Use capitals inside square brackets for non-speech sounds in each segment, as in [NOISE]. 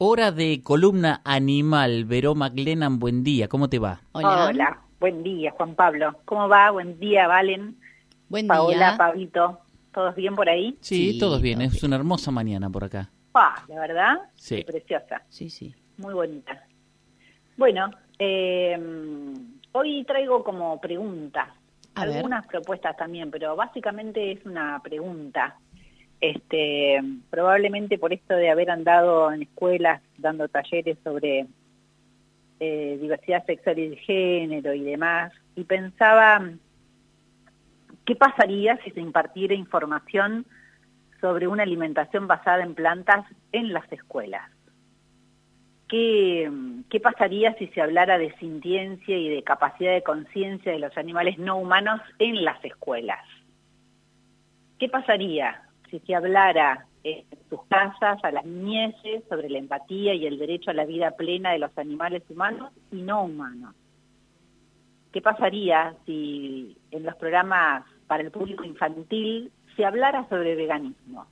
Hora de columna animal. Vero McLennan, buen día. ¿Cómo te va? Hola. buen día, Juan Pablo. ¿Cómo va? Buen día, Valen. Buen Paola, día. Pablito. ¿Todos bien por ahí? Sí, Sí, todos bien. Es una hermosa mañana por acá. Ah, la verdad, Sí. preciosa, Sí, sí. muy bonita. Bueno, eh, hoy traigo como preguntas, A ver. algunas propuestas también, pero básicamente es una pregunta. Este, probablemente por esto de haber andado en escuelas dando talleres sobre eh, diversidad sexual y de género y demás, y pensaba qué pasaría si se impartiera información sobre una alimentación basada en plantas en las escuelas. ¿Qué, ¿Qué pasaría si se hablara de sintiencia y de capacidad de conciencia de los animales no humanos en las escuelas? ¿Qué pasaría si se hablara en sus casas a las niñeces sobre la empatía y el derecho a la vida plena de los animales humanos y no humanos? ¿Qué pasaría si en los programas para el público infantil se hablara sobre veganismo?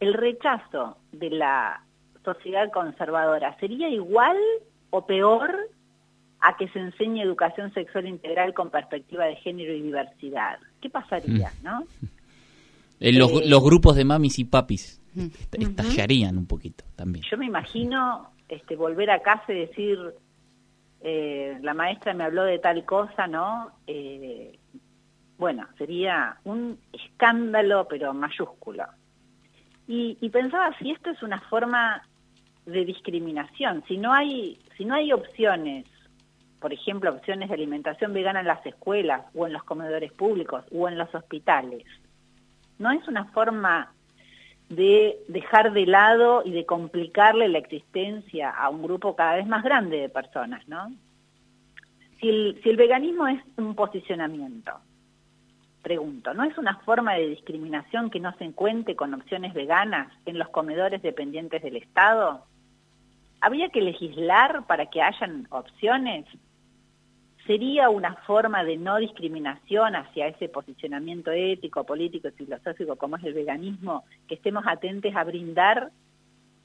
El rechazo de la sociedad conservadora sería igual o peor a que se enseñe educación sexual integral con perspectiva de género y diversidad. ¿Qué pasaría, no? Eh, los, Eh, los grupos de mamis y papis estallarían un poquito también. Yo me imagino este, volver a casa y decir, eh, la maestra me habló de tal cosa, ¿no? Eh, bueno, sería un escándalo, pero mayúsculo. Y, y pensaba si esto es una forma de discriminación, si no hay, si no hay opciones, por ejemplo, opciones de alimentación vegana en las escuelas o en los comedores públicos o en los hospitales, no es una forma de dejar de lado y de complicarle la existencia a un grupo cada vez más grande de personas, ¿no? Si el, veganismo es un posicionamiento, pregunto, ¿no es una forma de discriminación que no se encuentre con opciones veganas en los comedores dependientes del Estado? ¿Habría que legislar para que hayan opciones? ¿Sería una forma de no discriminación hacia ese posicionamiento ético, político y filosófico como es el veganismo, que estemos atentos a brindar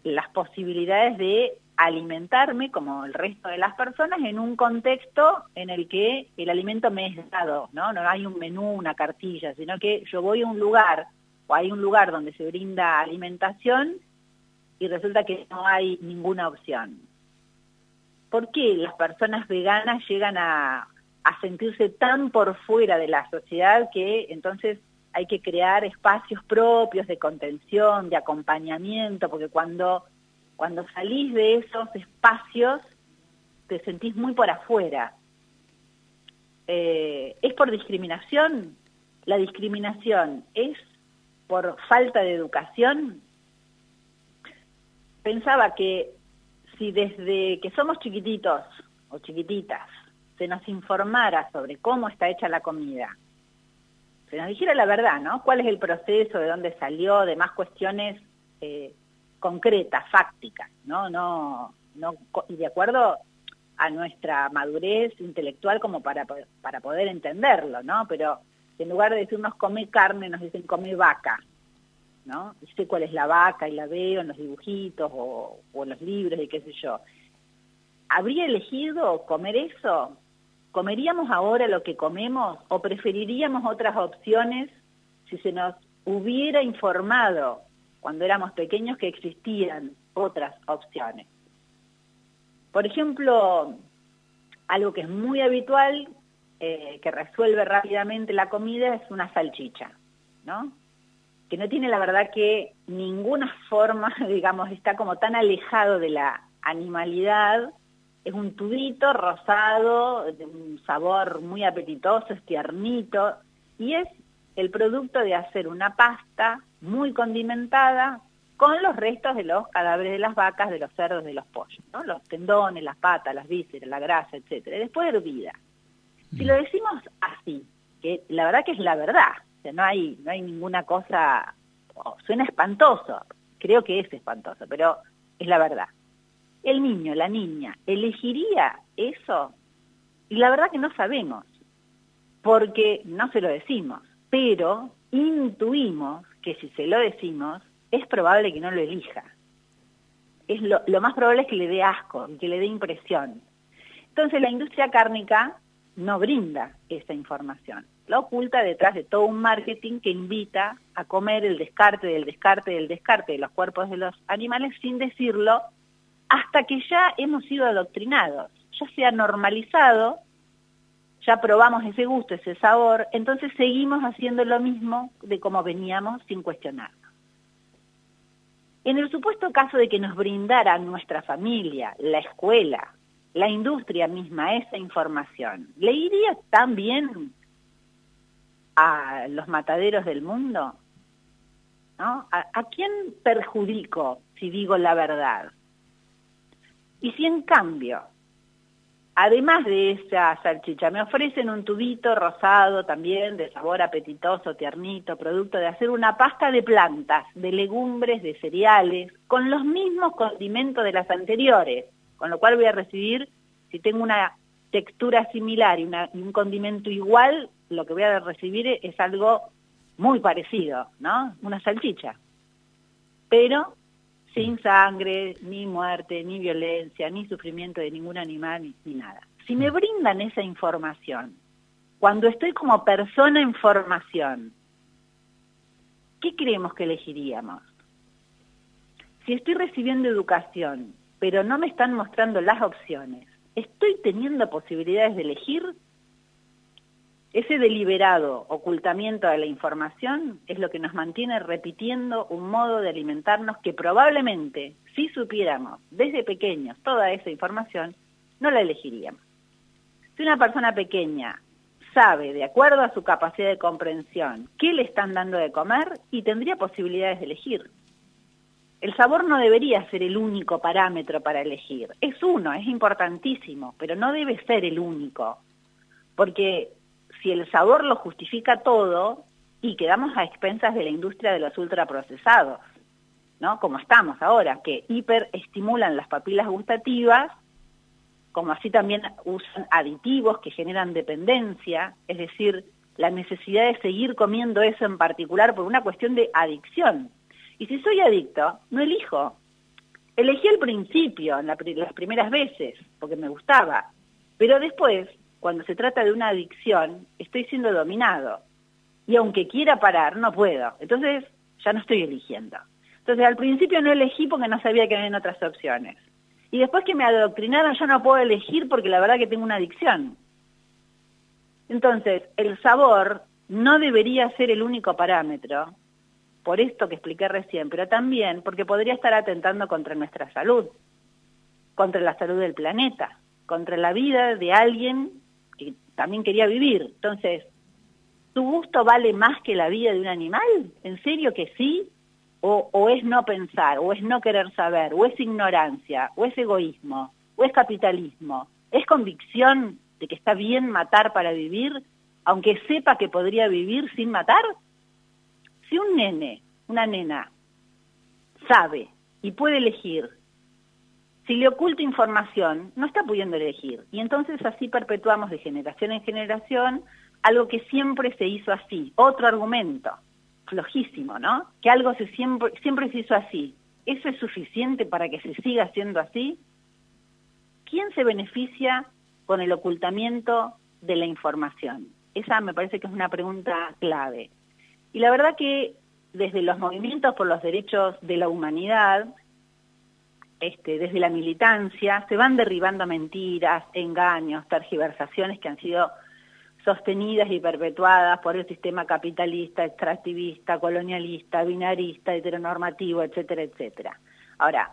las posibilidades de alimentarme como el resto de las personas en un contexto en el que el alimento me es dado, ¿no? No hay un menú, una cartilla, sino que yo voy a un lugar o hay un lugar donde se brinda alimentación y resulta que no hay ninguna opción. ¿Por qué las personas veganas llegan a, sentirse tan por fuera de la sociedad que entonces hay que crear espacios propios de contención, de acompañamiento, porque cuando, cuando salís de esos espacios te sentís muy por afuera. Eh, ¿Es por discriminación? ¿La discriminación es por falta de educación? Pensaba que si desde que somos chiquititos o chiquititas se nos informara sobre cómo está hecha la comida, se nos dijera la verdad, ¿no? ¿Cuál es el proceso, de dónde salió, de más cuestiones eh, concretas, fácticas, ¿no? No, no y de acuerdo a nuestra madurez intelectual como para para poder entenderlo, ¿no? Pero en lugar de decirnos come carne, nos dicen come vaca, ¿no? Sé cuál es la vaca y la veo en los dibujitos o, o en los libros y qué sé yo. ¿Habría elegido comer eso? ¿Comeríamos ahora lo que comemos o preferiríamos otras opciones si se nos hubiera informado cuando éramos pequeños que existían otras opciones? Por ejemplo, algo que es muy habitual, eh, que resuelve rápidamente la comida, es una salchicha, ¿no? Que no tiene la verdad que ninguna forma, [LAUGHS] digamos, está como tan alejado de la animalidad, es un tubito rosado, de un sabor muy apetitoso, es tiernito, y es el producto de hacer una pasta muy condimentada con los restos de los cadáveres de las vacas, de los cerdos, de los pollos, ¿no? los tendones, las patas, las vísceras, la grasa, etcétera, y después hervida. Si lo decimos así, que la verdad que es la verdad, no hay, no hay ninguna cosa, suena espantoso, creo que es espantoso, pero es la verdad. El niño, la niña, elegiría eso, y la verdad que no sabemos, porque no se lo decimos, pero intuimos que si se lo decimos, es probable que no lo elija. es lo, lo más probable es que le dé asco, que le dé impresión. Entonces la industria cárnica no brinda esa información. La oculta detrás de todo un marketing que invita a comer el descarte del descarte del descarte de los cuerpos de los animales sin decirlo hasta que ya hemos sido adoctrinados, ya se ha normalizado, ya probamos ese gusto, ese sabor, entonces seguimos haciendo lo mismo de como veníamos sin cuestionarnos. En el supuesto caso de que nos brindara nuestra familia, la escuela, la industria misma esa información, ¿le iría tan bien a los mataderos del mundo? ¿No? ¿A, quién perjudico si digo la verdad? Y si en cambio, además de esa salchicha, me ofrecen un tubito rosado también de sabor apetitoso, tiernito, producto de hacer una pasta de plantas, de legumbres, de cereales, con los mismos condimentos de las anteriores, con lo cual voy a recibir, si tengo una textura similar y, un condimento igual, lo que voy a recibir es algo muy parecido, ¿no? Una salchicha. Pero sin sangre, ni muerte, ni violencia, ni sufrimiento de ningún animal, ni, ni nada. Si me brindan esa información, cuando estoy como persona en formación, ¿qué creemos que elegiríamos? Si estoy recibiendo educación pero no me están mostrando las opciones. ¿Estoy teniendo posibilidades de elegir? Ese deliberado ocultamiento de la información es lo que nos mantiene repitiendo un modo de alimentarnos que probablemente, si supiéramos desde pequeños toda esa información, no la elegiríamos. Si una persona pequeña sabe, de acuerdo a su capacidad de comprensión, qué le están dando de comer y tendría posibilidades de elegir. El sabor no debería ser el único parámetro para elegir. Es uno, es importantísimo, pero no debe ser el único. Porque si el sabor lo justifica todo, y quedamos a expensas de la industria de los ultraprocesados, ¿no? Como estamos ahora, que hiperestimulan las papilas gustativas, como así también usan aditivos que generan dependencia, es decir, la necesidad de seguir comiendo eso en particular por una cuestión de adicción. Y si soy adicto, no elijo. Elegí al principio, en las primeras veces, porque me gustaba. Pero después, cuando se trata de una adicción, estoy siendo dominado. Y aunque quiera parar, no puedo. Entonces, ya no estoy eligiendo. Entonces, al principio no elegí porque no sabía que había otras opciones. Y después que me adoctrinaron, yo no puedo elegir porque la verdad que tengo una adicción. Entonces, el sabor no debería ser el único parámetro, por esto que expliqué recién, pero también porque podría estar atentando contra nuestra salud, contra la salud del planeta, contra la vida de alguien que también quería vivir. Entonces, ¿tu gusto vale más que la vida de un animal? ¿En serio que sí? O, o, es no pensar, o es no querer saber, o es ignorancia, o es egoísmo, o es capitalismo, es convicción de que está bien matar para vivir, aunque sepa que podría vivir sin matar una nena, sabe y puede elegir, si le oculta información, no está pudiendo elegir. Y entonces así perpetuamos de generación en generación algo que siempre se hizo así. Otro argumento, flojísimo, ¿no? Que algo se siempre, siempre se hizo así. ¿Eso es suficiente para que se siga haciendo así? ¿Quién se beneficia con el ocultamiento de la información? Esa me parece que es una pregunta clave. Y la verdad que desde los movimientos por los derechos de la humanidad, este, desde la militancia, se van derribando mentiras, engaños, tergiversaciones que han sido sostenidas y perpetuadas por el sistema capitalista, extractivista, colonialista, binarista, heteronormativo, etcétera, etcétera. Ahora,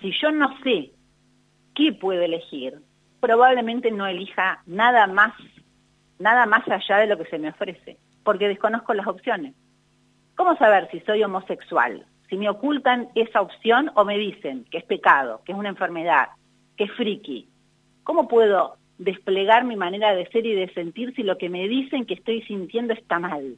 si yo no sé qué puedo elegir, probablemente no elija nada más, nada más allá de lo que se me ofrece porque desconozco las opciones. ¿Cómo saber si soy homosexual? Si me ocultan esa opción o me dicen que es pecado, que es una enfermedad, que es friki. ¿Cómo puedo desplegar mi manera de ser y de sentir si lo que me dicen que estoy sintiendo está mal?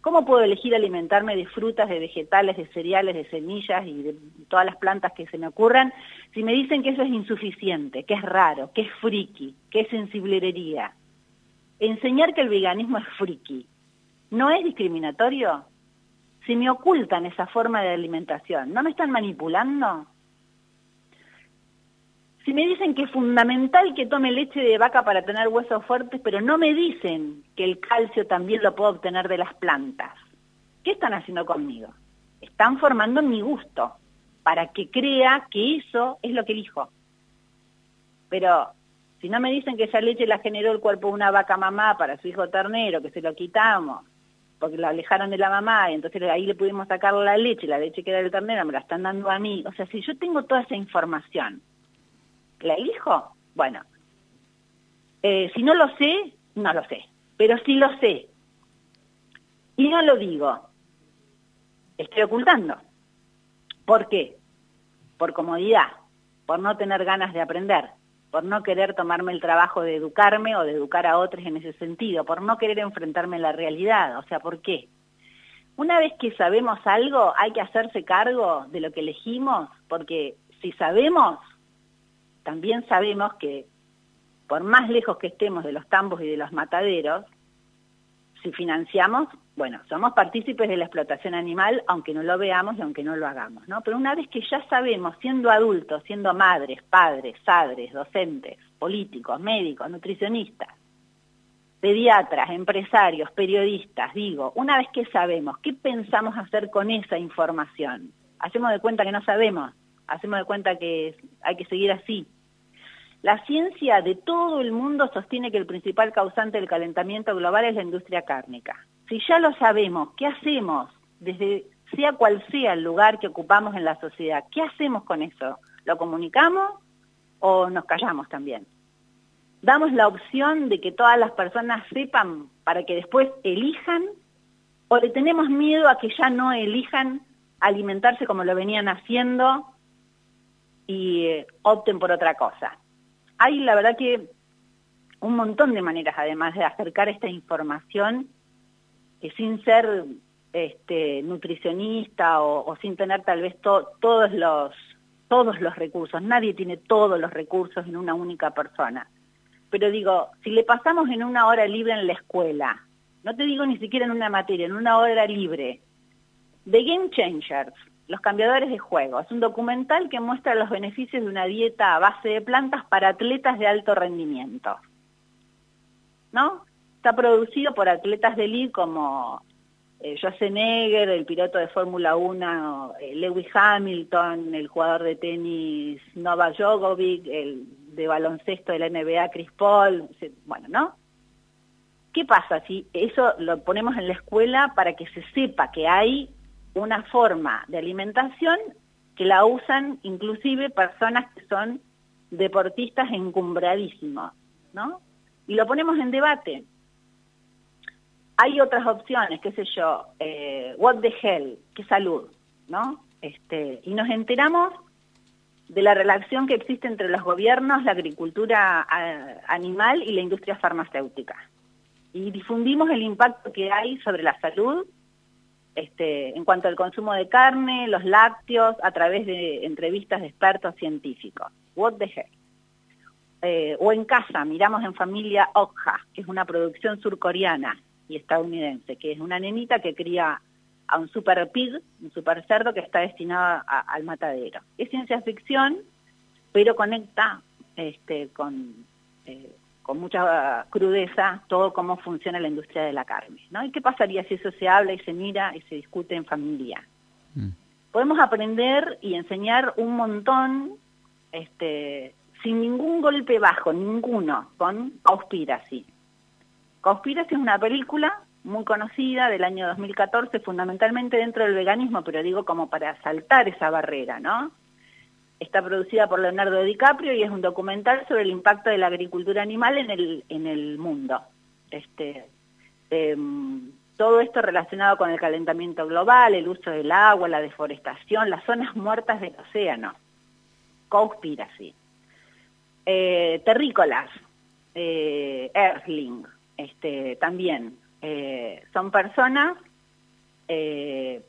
¿Cómo puedo elegir alimentarme de frutas, de vegetales, de cereales, de semillas y de todas las plantas que se me ocurran si me dicen que eso es insuficiente, que es raro, que es friki, que es sensiblería? enseñar que el veganismo es friki, ¿no es discriminatorio? Si me ocultan esa forma de alimentación, ¿no me están manipulando? Si me dicen que es fundamental que tome leche de vaca para tener huesos fuertes, pero no me dicen que el calcio también lo puedo obtener de las plantas, ¿qué están haciendo conmigo? Están formando mi gusto para que crea que eso es lo que elijo. Pero si no me dicen que esa leche la generó el cuerpo de una vaca mamá para su hijo ternero, que se lo quitamos, porque lo alejaron de la mamá y entonces ahí le pudimos sacar la leche, la leche que era del ternero me la están dando a mí. O sea, si yo tengo toda esa información, ¿la elijo? Bueno, eh, si no lo sé, no lo sé. Pero si lo sé y no lo digo, estoy ocultando. ¿Por qué? Por comodidad, por no tener ganas de aprender por no querer tomarme el trabajo de educarme o de educar a otros en ese sentido, por no querer enfrentarme a la realidad. O sea, ¿por qué? Una vez que sabemos algo, hay que hacerse cargo de lo que elegimos, porque si sabemos, también sabemos que por más lejos que estemos de los tambos y de los mataderos, si financiamos, bueno, somos partícipes de la explotación animal, aunque no lo veamos y aunque no lo hagamos, ¿no? Pero una vez que ya sabemos, siendo adultos, siendo madres, padres, padres, docentes, políticos, médicos, nutricionistas, pediatras, empresarios, periodistas, digo, una vez que sabemos, ¿qué pensamos hacer con esa información? Hacemos de cuenta que no sabemos, hacemos de cuenta que hay que seguir así. La ciencia de todo el mundo sostiene que el principal causante del calentamiento global es la industria cárnica si ya lo sabemos, ¿qué hacemos? Desde sea cual sea el lugar que ocupamos en la sociedad, ¿qué hacemos con eso? ¿Lo comunicamos o nos callamos también? ¿Damos la opción de que todas las personas sepan para que después elijan? ¿O le tenemos miedo a que ya no elijan alimentarse como lo venían haciendo y eh, opten por otra cosa? Hay la verdad que un montón de maneras además de acercar esta información sin ser este, nutricionista o, sin tener tal vez todos los todos los recursos, nadie tiene todos los recursos en una única persona. Pero digo, si le pasamos en una hora libre en la escuela, no te digo ni siquiera en una materia, en una hora libre, The Game Changers, los cambiadores de juego, es un documental que muestra los beneficios de una dieta a base de plantas para atletas de alto rendimiento. ¿No? Está producido por atletas de elite como eh, Schwarzenegger, el piloto de Fórmula 1, eh, Lewis Hamilton, el jugador de tenis Novak Djokovic, el de baloncesto de la NBA Chris Paul, bueno, ¿no? ¿Qué pasa si eso lo ponemos en la escuela para que se sepa que hay una forma de alimentación que la usan inclusive personas que son deportistas encumbradísimos, ¿no? Y lo ponemos en debate hay otras opciones, qué sé yo, eh, what the hell, qué salud, ¿no? Este, y nos enteramos de la relación que existe entre los gobiernos, la agricultura animal y la industria farmacéutica. Y difundimos el impacto que hay sobre la salud este, en cuanto al consumo de carne, los lácteos, a través de entrevistas de expertos científicos. What the hell. Eh, o en casa, miramos en familia Okja, que es una producción surcoreana, y estadounidense, que es una nenita que cría a un super pig, un super cerdo que está destinado al matadero. Es ciencia ficción, pero conecta este, con, eh, con mucha crudeza todo cómo funciona la industria de la carne. ¿no? ¿Y qué pasaría si eso se habla y se mira y se discute en familia? Mm. Podemos aprender y enseñar un montón este, sin ningún golpe bajo, ninguno, con Auspiracy. Conspiracy es una película muy conocida del año 2014, fundamentalmente dentro del veganismo, pero digo como para saltar esa barrera, ¿no? Está producida por Leonardo DiCaprio y es un documental sobre el impacto de la agricultura animal en el, en el mundo. Este, em, todo esto relacionado con el calentamiento global, el uso del agua, la deforestación, las zonas muertas del océano. Conspiracy. Eh, terrícolas, eh, Earthling, este, también eh, son personas eh,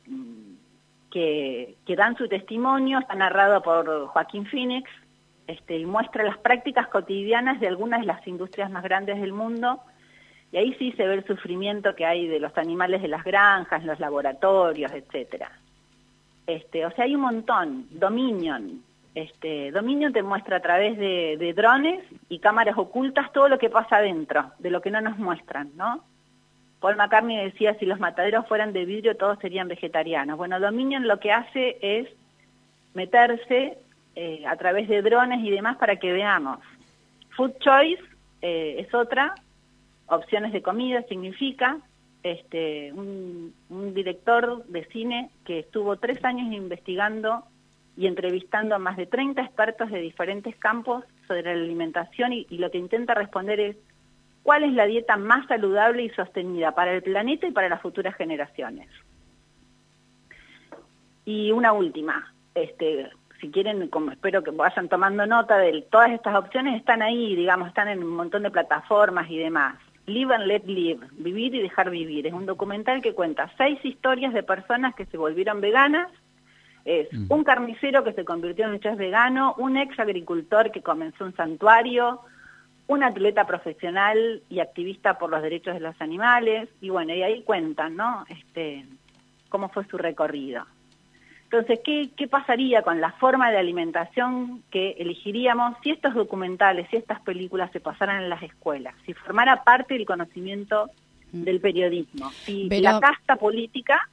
que, que, dan su testimonio, está narrado por Joaquín Phoenix, este, y muestra las prácticas cotidianas de algunas de las industrias más grandes del mundo, y ahí sí se ve el sufrimiento que hay de los animales de las granjas, los laboratorios, etcétera. Este, o sea, hay un montón, Dominion, Este, Dominio te muestra a través de, de, drones y cámaras ocultas todo lo que pasa adentro, de lo que no nos muestran, ¿no? Paul McCartney decía, si los mataderos fueran de vidrio, todos serían vegetarianos. Bueno, Dominion lo que hace es meterse eh, a través de drones y demás para que veamos. Food Choice eh, es otra, opciones de comida significa este, un, director de cine que estuvo tres años investigando y entrevistando a más de 30 expertos de diferentes campos sobre la alimentación y, lo que intenta responder es cuál es la dieta más saludable y sostenida para el planeta y para las futuras generaciones. Y una última, este, si quieren, como espero que vayan tomando nota de todas estas opciones, están ahí, digamos, están en un montón de plataformas y demás. Live and Let Live, Vivir y Dejar Vivir. Es un documental que cuenta seis historias de personas que se volvieron veganas es mm. un carnicero que se convirtió en un chef vegano, un ex agricultor que comenzó un santuario, un atleta profesional y activista por los derechos de los animales, y bueno, y ahí cuentan, ¿no? Este, cómo fue su recorrido. Entonces, ¿qué, ¿qué pasaría con la forma de alimentación que elegiríamos si estos documentales, si estas películas se pasaran en las escuelas, si formara parte del conocimiento mm. del periodismo, si la casta política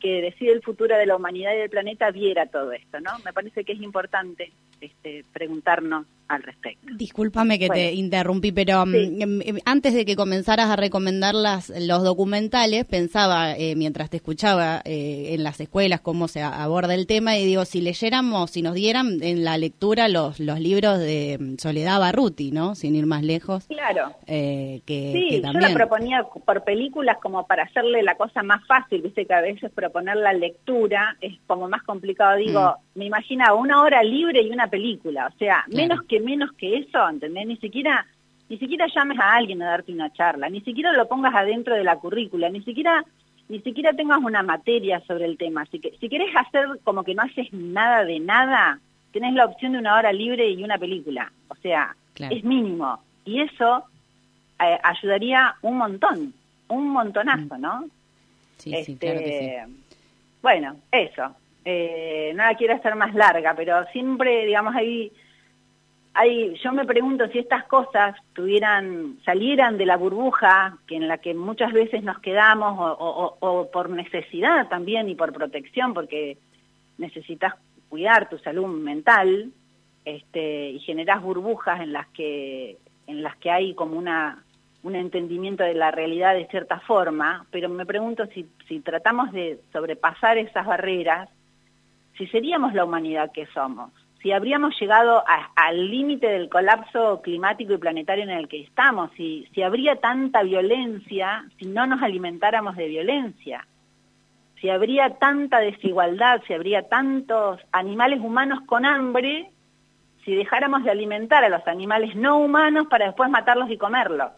que decide el futuro de la humanidad y del planeta viera todo esto, ¿no? Me parece que es importante este, preguntarnos al respecto. Discúlpame que te interrumpí, pero mm, em, em, antes de que comenzaras a recomendar las, los documentales, pensaba, eh, mientras te escuchaba eh, en las escuelas, cómo se aborda el tema, y digo, si leyéramos, si nos dieran en la lectura los, los libros de mm, Soledad Barruti, ¿no? Sin ir más lejos. Claro. Eh, que, sí, yo la proponía por películas como para hacerle la cosa más fácil, viste que a veces proponer la lectura es como más complicado. Digo, mm. me imaginaba una hora libre y una película, o sea, menos que menos que eso, ¿entendés? Ni siquiera, ni siquiera llames a alguien a darte una charla, ni siquiera lo pongas adentro de la currícula, ni siquiera, ni siquiera tengas una materia sobre el tema. Así que si querés hacer como que no haces nada de nada, tenés la opción de una hora libre y una película. O sea, es mínimo. Y eso eh, ayudaría un montón, un montonazo, ¿no? Sí, sí, claro que sí. Este, bueno, eso. Eh, nada quiero hacer más larga, pero siempre, digamos, ahí yo me pregunto si estas cosas tuvieran, salieran de la burbuja que en la que muchas veces nos quedamos o, por necesidad también y por protección, porque necesitas cuidar tu salud mental este, y generas burbujas en las que en las que hay como una un entendimiento de la realidad de cierta forma, pero me pregunto si, si tratamos de sobrepasar esas barreras, si seríamos la humanidad que somos si habríamos llegado al límite del colapso climático y planetario en el que estamos, si, si habría tanta violencia si no nos alimentáramos de violencia, si habría tanta desigualdad, si habría tantos animales humanos con hambre, si dejáramos de alimentar a los animales no humanos para después matarlos y comerlos.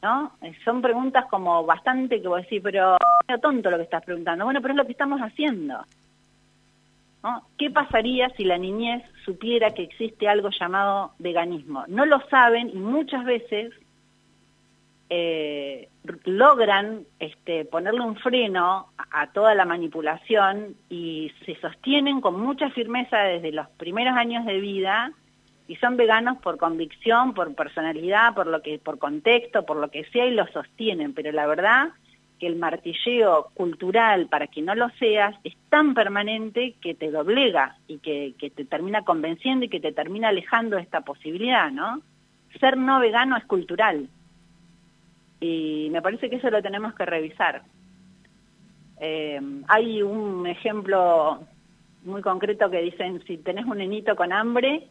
¿No? Eh, son preguntas como bastante que vos decís, pero tonto lo que estás preguntando. Bueno, pero es lo que estamos haciendo. ¿Qué pasaría si la niñez supiera que existe algo llamado veganismo? No lo saben y muchas veces eh, logran este, ponerle un freno a, toda la manipulación y se sostienen con mucha firmeza desde los primeros años de vida y son veganos por convicción, por personalidad, por lo que, por contexto, por lo que sea y lo sostienen. Pero la verdad que el martilleo cultural, para que no lo seas, es tan permanente que te doblega y que, te termina convenciendo y que te termina alejando de esta posibilidad, ¿no? Ser no vegano es cultural. Y me parece que eso lo tenemos que revisar. Eh, hay un ejemplo muy concreto que dicen, si tenés un nenito con hambre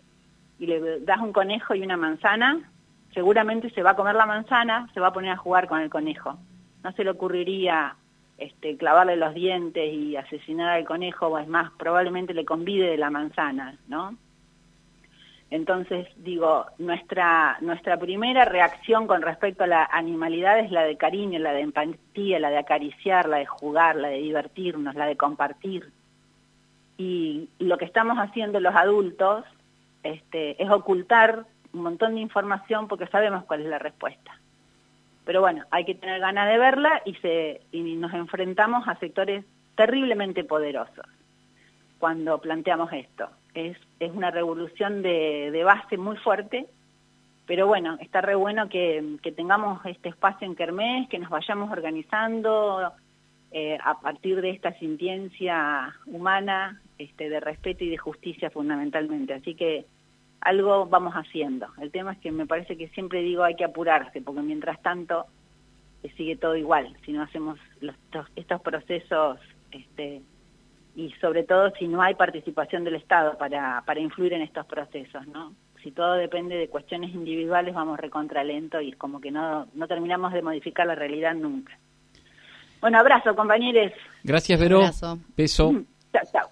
y le das un conejo y una manzana, seguramente se va a comer la manzana, se va a poner a jugar con el conejo no se le ocurriría este, clavarle los dientes y asesinar al conejo, o es más, probablemente le convide de la manzana, ¿no? Entonces, digo, nuestra, nuestra primera reacción con respecto a la animalidad es la de cariño, la de empatía, la de acariciar, la de jugar, la de divertirnos, la de compartir. Y lo que estamos haciendo los adultos este, es ocultar un montón de información porque sabemos cuál es la respuesta. Pero bueno, hay que tener ganas de verla y, se, y nos enfrentamos a sectores terriblemente poderosos cuando planteamos esto. es, es una revolución de, de base muy fuerte, pero bueno, está re bueno que, que tengamos este espacio en Kermés, que nos vayamos organizando eh, a partir de esta sintiencia humana, este, de respeto y de justicia fundamentalmente. Así que algo vamos haciendo. El tema es que me parece que siempre digo hay que apurarse, porque mientras tanto eh, sigue todo igual, si no hacemos los, estos, estos procesos este, y sobre todo si no hay participación del Estado para, para influir en estos procesos, ¿no? Si todo depende de cuestiones individuales vamos recontralento y es como que no, no terminamos de modificar la realidad nunca. Bueno, abrazo compañeros. Gracias Vero. Abrazo. Beso. [LAUGHS] Chao, chao.